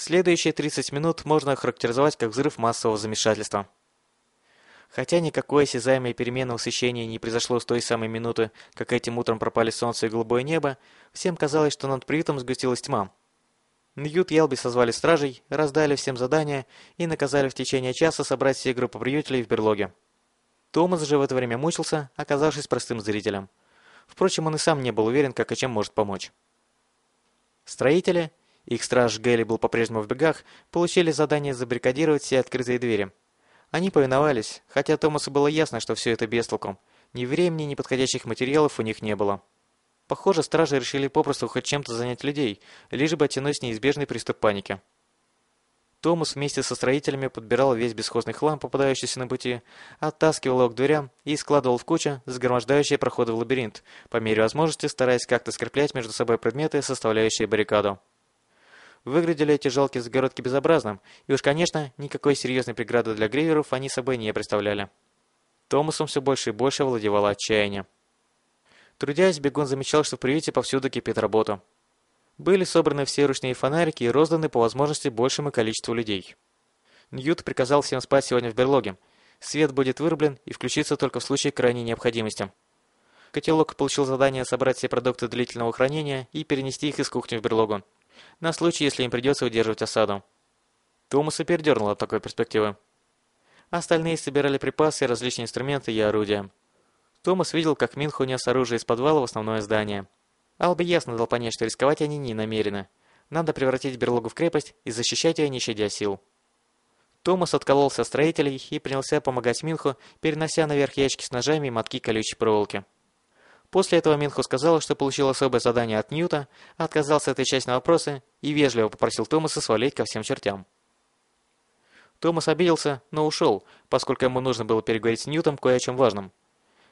Следующие 30 минут можно охарактеризовать как взрыв массового замешательства. Хотя никакой осязаемой перемены в освещении не произошло с той самой минуты, как этим утром пропали солнце и голубое небо, всем казалось, что над приютом сгустилась тьма. Ньют и Элби созвали стражей, раздали всем задания и наказали в течение часа собрать все группы приютелей в берлоге. Томас же в это время мучился, оказавшись простым зрителем. Впрочем, он и сам не был уверен, как и чем может помочь. Строители, их страж Гелли был по-прежнему в бегах, получили задание забаррикадировать все открытые двери. Они повиновались, хотя Томасу было ясно, что все это бестолком. Ни времени, ни подходящих материалов у них не было. Похоже, стражи решили попросту хоть чем-то занять людей, лишь бы оттянуть неизбежный приступ паники. Томас вместе со строителями подбирал весь бесхозный хлам, попадающийся на пути, оттаскивал его к дверям и складывал в кучу, загромождающие проходы в лабиринт, по мере возможности стараясь как-то скреплять между собой предметы, составляющие баррикаду. Выглядели эти жалкие загородки безобразным, и уж, конечно, никакой серьезной преграды для гриверов они собой не представляли. Томасом все больше и больше овладевало отчаяние. Трудясь, бегун замечал, что в приюте повсюду кипит работа. Были собраны все ручные фонарики и розданы по возможности большему количеству людей. Ньют приказал всем спать сегодня в берлоге. Свет будет вырублен и включится только в случае крайней необходимости. Котелок получил задание собрать все продукты длительного хранения и перенести их из кухни в берлогу на случай, если им придется удерживать осаду. Томаса передернуло от такой перспективы. Остальные собирали припасы, различные инструменты и орудия. Томас видел, как Минху нес оружие из подвала в основное здание. Алби ясно дал понять, что рисковать они не намерены. Надо превратить берлогу в крепость и защищать ее, не щадя сил. Томас откололся от строителей и принялся помогать Минху, перенося наверх ящики с ножами и мотки колючей проволоки. После этого Минху сказал, что получил особое задание от Ньюта, отказался отвечать на вопросы и вежливо попросил Томаса свалить ко всем чертям. Томас обиделся, но ушел, поскольку ему нужно было переговорить с Ньютом кое о чем важном.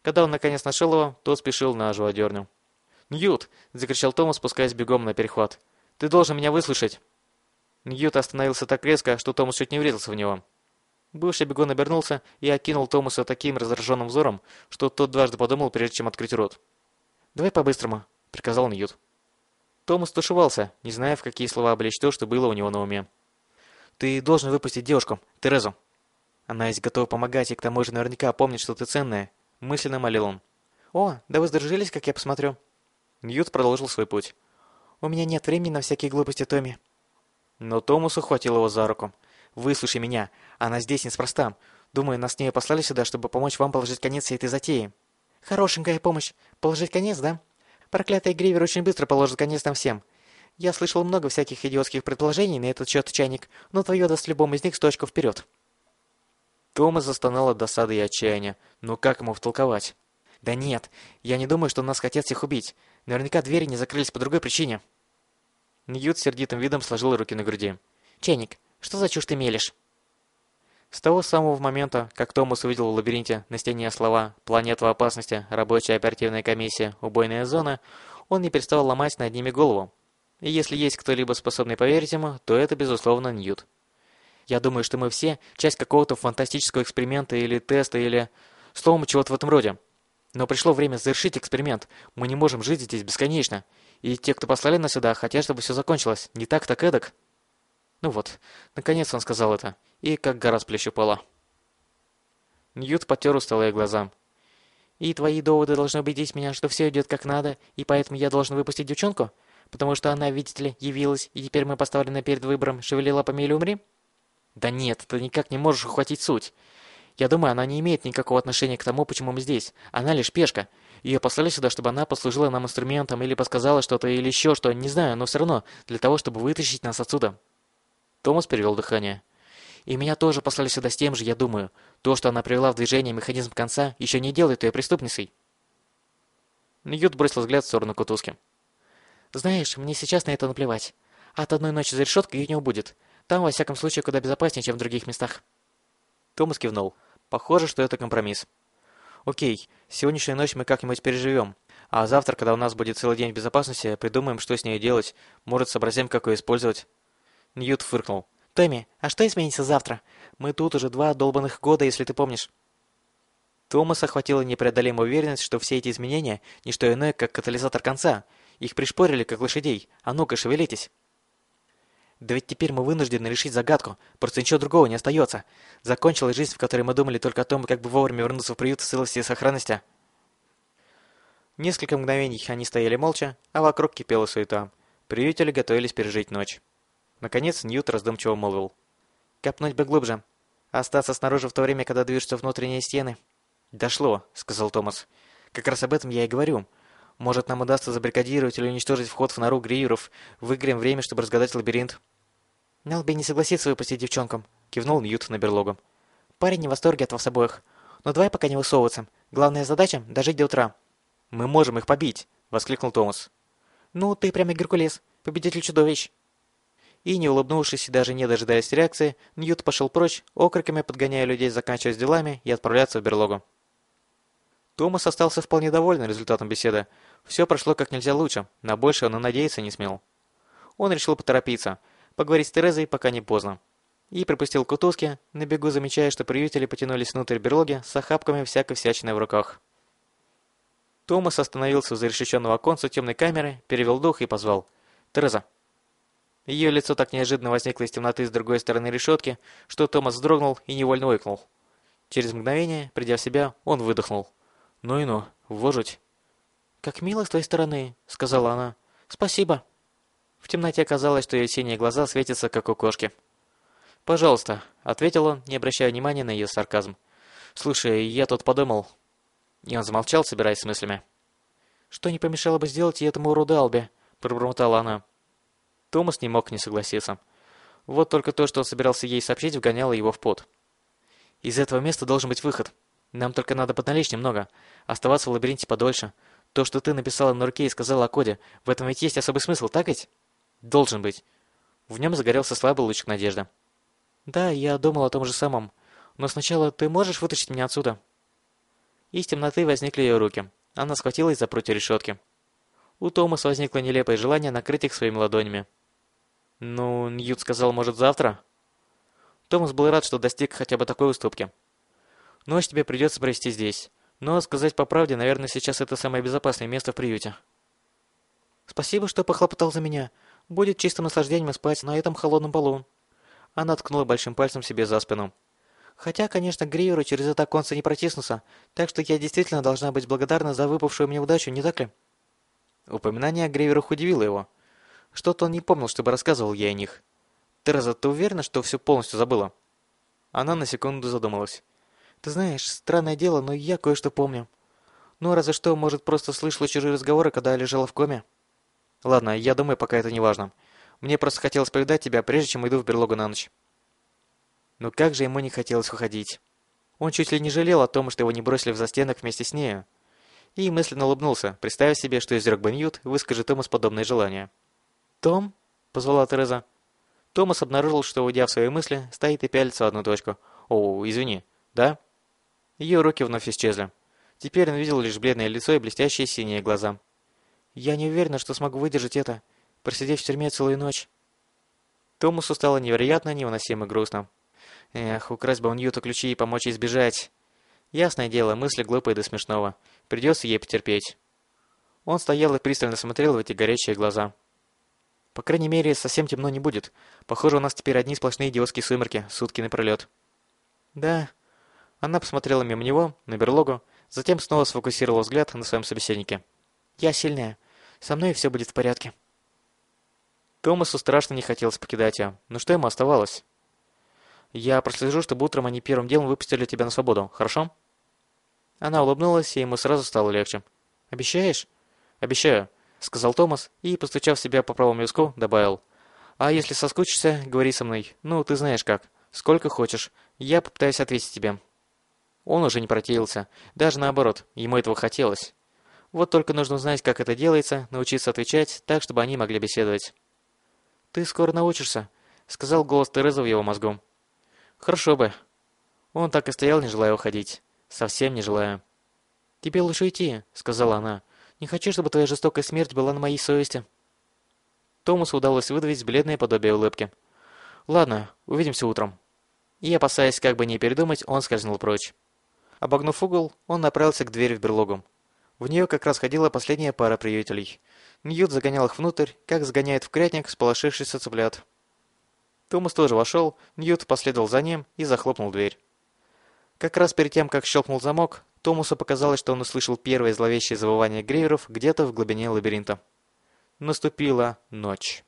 Когда он наконец нашел его, тот спешил на живодерню. «Ньют!» – закричал Томас, спускаясь бегом на перехват. «Ты должен меня выслушать!» Ньют остановился так резко, что Томас чуть не врезался в него. Бывший бегун обернулся и окинул Томаса таким раздраженным взором, что тот дважды подумал, прежде чем открыть рот. «Давай по-быстрому», — приказал Ньют. Томас тушевался, не зная, в какие слова облечь то, что было у него на уме. «Ты должен выпустить девушку, Терезу. Она есть готова помогать, и к тому же наверняка помнит, что ты ценная», — мысленно молил он. «О, да вы сдружились, как я посмотрю». Ньют продолжил свой путь. «У меня нет времени на всякие глупости, Томми». Но Томас ухватил его за руку. Выслушай меня. Она здесь неспроста. Думаю, нас с ней послали сюда, чтобы помочь вам положить конец этой затее. Хорошенькая помощь. Положить конец, да? Проклятый Гривер очень быстро положит конец нам всем. Я слышал много всяких идиотских предположений на этот счет, Чайник, но твое даст любому из них сто очков вперед. Томас застонал от досады и отчаяния. Ну как ему втолковать? Да нет, я не думаю, что нас хотят всех убить. Наверняка двери не закрылись по другой причине. Ньют сердитым видом сложил руки на груди. Чайник, что за чушь ты мелешь?» С того самого момента, как Томас увидел в лабиринте на стене слова «Планета в опасности», «Рабочая оперативная комиссия», «Убойная зона», он не переставал ломать над ними голову. И если есть кто-либо способный поверить ему, то это, безусловно, Ньют. Я думаю, что мы все часть какого-то фантастического эксперимента или теста, или... Словом, чего-то в этом роде. Но пришло время завершить эксперимент. Мы не можем жить здесь бесконечно. И те, кто послали нас сюда, хотят, чтобы все закончилось. Не так, так эдак. Ну вот, наконец он сказал это, и как гора с плеч упала. Ньют потер усталые глаза. «И твои доводы должны убедить меня, что все идет как надо, и поэтому я должен выпустить девчонку? Потому что она, видите ли, явилась, и теперь мы поставлены перед выбором, шевели лапами умри?» «Да нет, ты никак не можешь ухватить суть. Я думаю, она не имеет никакого отношения к тому, почему мы здесь. Она лишь пешка. Ее послали сюда, чтобы она послужила нам инструментом или подсказала что-то или еще что, не знаю, но все равно, для того, чтобы вытащить нас отсюда. Томас перевел дыхание. «И меня тоже послали сюда с тем же, я думаю. То, что она привела в движение механизм конца, еще не делает ее преступницей». Ньют бросил взгляд в сторону кутузки. «Знаешь, мне сейчас на это наплевать. От одной ночи за решеткой ее не убудет. Там, во всяком случае, куда безопаснее, чем в других местах». Томас кивнул. «Похоже, что это компромисс». «Окей, сегодняшнюю ночь мы как-нибудь переживем. А завтра, когда у нас будет целый день в безопасности, придумаем, что с ней делать. Может, сообразим, как ее использовать». Ньют фыркнул. «Томми, а что изменится завтра? Мы тут уже два долбанных года, если ты помнишь». Томас охватила непреодолимая уверенность, что все эти изменения – не что иное, как катализатор конца. Их пришпорили, как лошадей. А ну-ка, шевелитесь. Да ведь теперь мы вынуждены решить загадку, просто ничего другого не остается. Закончилась жизнь, в которой мы думали только о том, как бы вовремя вернуться в приют в целости и сохранности. Несколько мгновений они стояли молча, а вокруг кипела суета. Приютели готовились пережить ночь. Наконец Ньют раздумчиво молвил. «Копнуть бы глубже. Остаться снаружи в то время, когда движутся внутренние стены». «Дошло», — сказал Томас. «Как раз об этом я и говорю. Может, нам удастся забаррикадировать или уничтожить вход в нору гриеров, выиграем время, чтобы разгадать лабиринт». «Нелби не согласится выпустить девчонкам», — кивнул Ньют на берлогу. «Парень не в восторге от вас обоих. Но давай пока не высовываться. Главная задача — дожить до утра». «Мы можем их побить!» — воскликнул Томас. «Ну, ты прямо Геркулес, победитель чудовищ!» И, не улыбнувшись и даже не дожидаясь реакции, Ньют пошел прочь, окриками подгоняя людей заканчивать делами и отправляться в берлогу. Томас остался вполне доволен результатом беседы. Все прошло как нельзя лучше, на больше он и надеяться не смел. Он решил поторопиться, поговорить с Терезой, пока не поздно. И припустил к кутузке, на бегу замечая, что приютели потянулись внутрь берлоги с охапками всякой всячины в руках. Томас остановился у зарешеченного оконца темной камеры, перевел дух и позвал. «Тереза!» Ее лицо так неожиданно возникло из темноты с другой стороны решетки, что Томас вздрогнул и невольно ойкнул. Через мгновение, придя в себя, он выдохнул. «Ну и ну, вожуть!» «Как мило с твоей стороны», — сказала она. «Спасибо». В темноте оказалось, что ее синие глаза светятся, как у кошки. «Пожалуйста», — ответил он, не обращая внимания на ее сарказм. «Слушай, я тут подумал...» И он замолчал, собираясь с мыслями. «Что не помешало бы сделать и этому уроду Албе?» — пробормотала она. Томас не мог не согласиться. Вот только то, что он собирался ей сообщить, вгоняло его в пот. «Из этого места должен быть выход. Нам только надо подналечь немного. Оставаться в лабиринте подольше. То, что ты написала на руке и сказала о коде, в этом ведь есть особый смысл, так ведь?» «Должен быть». В нем загорелся слабый лучик надежды. «Да, я думал о том же самом. Но сначала ты можешь вытащить меня отсюда?» Из темноты возникли ее руки. Она схватилась за прутья решетки. У Томаса возникло нелепое желание накрыть их своими ладонями. «Ну, Ньют сказал, может, завтра?» Томас был рад, что достиг хотя бы такой уступки. «Ночь тебе придется провести здесь. Но, сказать по правде, наверное, сейчас это самое безопасное место в приюте». «Спасибо, что похлопотал за меня. Будет чистым наслаждением спать на этом холодном полу». Она ткнула большим пальцем себе за спину. «Хотя, конечно, Гриеру через это оконце не протиснуться, так что я действительно должна быть благодарна за выпавшую мне удачу, не так ли?» Упоминание о Гриверах удивило его. Что-то он не помнил, чтобы рассказывал ей о них. «Тереза, ты уверена, что все полностью забыла?» Она на секунду задумалась. «Ты знаешь, странное дело, но я кое-что помню. Ну, разве что, может, просто слышала чужие разговоры, когда я лежала в коме?» «Ладно, я думаю, пока это не важно. Мне просто хотелось повидать тебя, прежде чем иду в берлогу на ночь». Но как же ему не хотелось уходить. Он чуть ли не жалел о том, что его не бросили в застенок вместе с нею. И мысленно улыбнулся, представив себе, что изрек бы Ньют выскажет Томас подобное желание. «Том?» — позвала Тереза. Томас обнаружил, что, уйдя в свои мысли, стоит и пялится в одну точку. «О, извини. Да?» Ее руки вновь исчезли. Теперь он видел лишь бледное лицо и блестящие синие глаза. «Я не уверена, что смогу выдержать это, просидев в тюрьме целую ночь». Томасу стало невероятно невыносимо грустно. Эх, украсть бы у Ньюта ключи и помочь ей сбежать. Ясное дело, мысли глупые до смешного. Придется ей потерпеть. Он стоял и пристально смотрел в эти горящие глаза. По крайней мере, совсем темно не будет. Похоже, у нас теперь одни сплошные идиотские сумерки, сутки напролет. Да. Она посмотрела мимо него, на берлогу, затем снова сфокусировала взгляд на своем собеседнике. Я сильная. Со мной все будет в порядке. Томасу страшно не хотелось покидать ее, но что ему оставалось? Я прослежу, чтобы утром они первым делом выпустили тебя на свободу, хорошо? Она улыбнулась, и ему сразу стало легче. «Обещаешь?» «Обещаю», — сказал Томас и, постучав себя по правому виску, добавил. «А если соскучишься, говори со мной. Ну, ты знаешь как. Сколько хочешь. Я попытаюсь ответить тебе». Он уже не противился. Даже наоборот, ему этого хотелось. Вот только нужно знать, как это делается, научиться отвечать так, чтобы они могли беседовать. «Ты скоро научишься», — сказал голос Терезы в его мозгу. «Хорошо бы». Он так и стоял, не желая уходить. Совсем не желаю. «Тебе лучше идти», — сказала она. «Не хочу, чтобы твоя жестокая смерть была на моей совести». Томасу удалось выдавить бледное подобие улыбки. «Ладно, увидимся утром». И, опасаясь как бы не передумать, он скользнул прочь. Обогнув угол, он направился к двери в берлогу. В нее как раз ходила последняя пара приютелей. Ньют загонял их внутрь, как загоняет в крятник сполошившийся цыплят. Томас тоже вошел, Ньют последовал за ним и захлопнул дверь. Как раз перед тем, как щелкнул замок, Томасу показалось, что он услышал первое зловещее завывание грейверов где-то в глубине лабиринта. Наступила ночь.